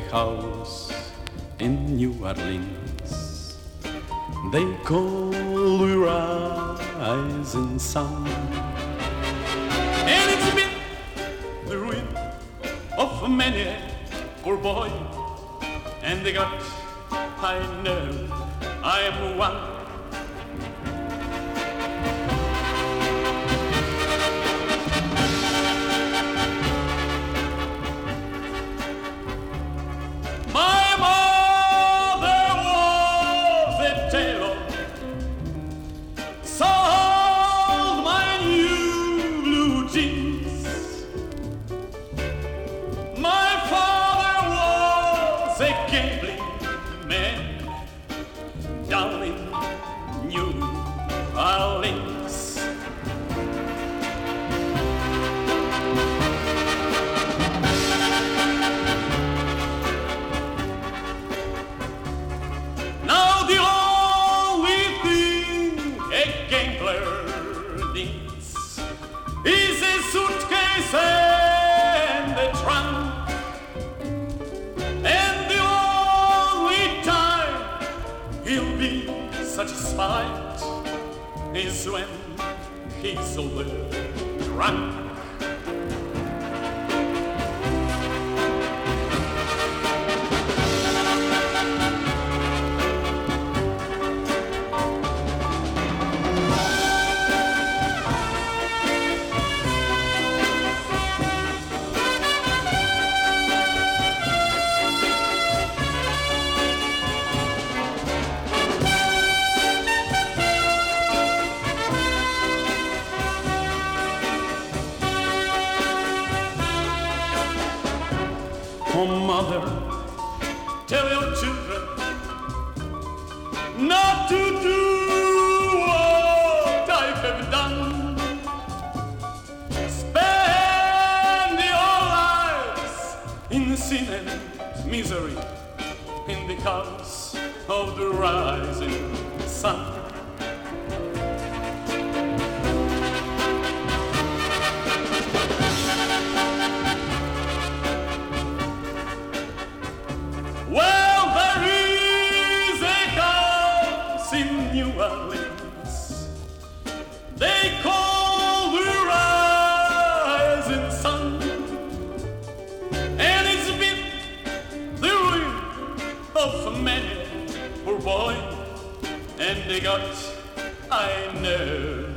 house in New Orleans. They call the rising sun. And it's been the ruin of many poor boy. And they got, I know, I am one. Gambling he'll be satisfied is when he's over drunk. Oh, mother, tell your children not to do what I have done. Spend your lives in sin and misery in the house of the rising sun. Orleans. They call the rising sun, and it's been the ruin of many poor boy. And they got, I know,